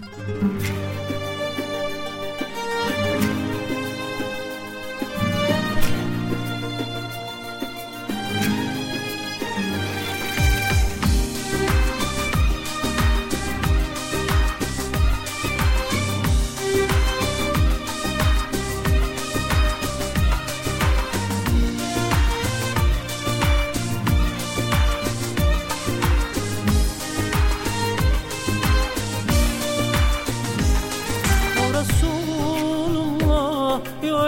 Oh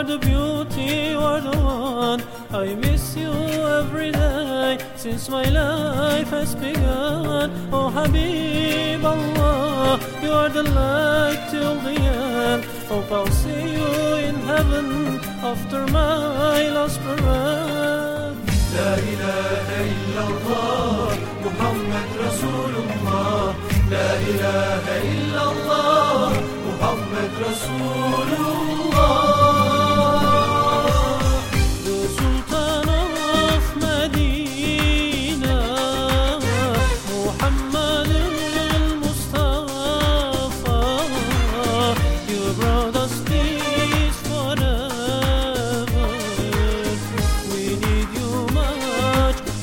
the beauty, you are the one. I miss you every day since my life has begun. Oh Habib Allah, you are the light till the end. Hope I'll see you in heaven after my last breath. لا إله إلا الله محمد رسول الله لا إله إلا الله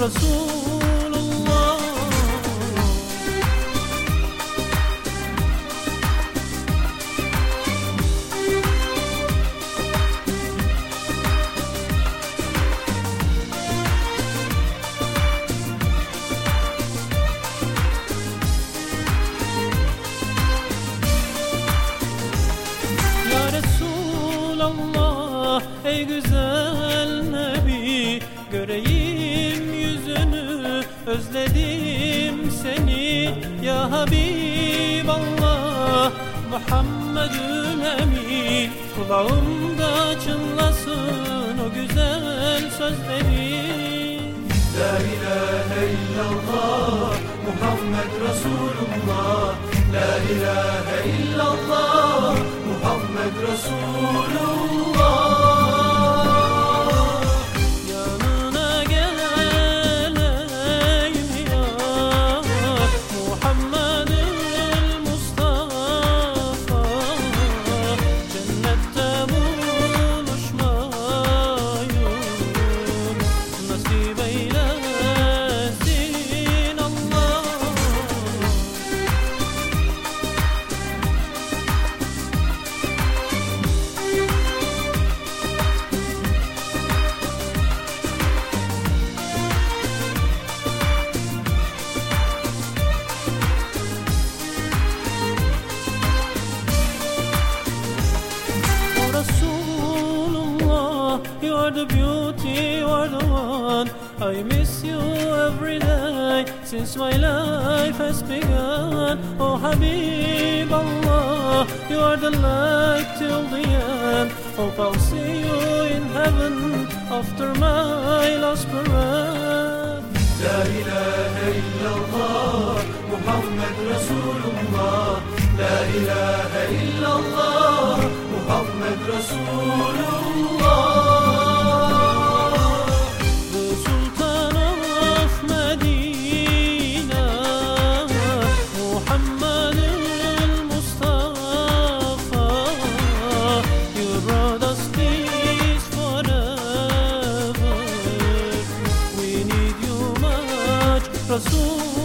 much, Rasulullah. Ya ey güzel Özledim seni ya Habiballah. Muhammedül Emin. Kulağımda çınlasın o güzel sözleri. La ilahe illallah Muhammed Resulullah. La ilahe illallah are the beauty, you are the one. I miss you every day since my life has begun. Oh Habib Allah, you are the light till the end. Hope I'll see you in heaven after my last breath. لا إله إلا الله محمد رسول الله لا إله إلا الله românticos.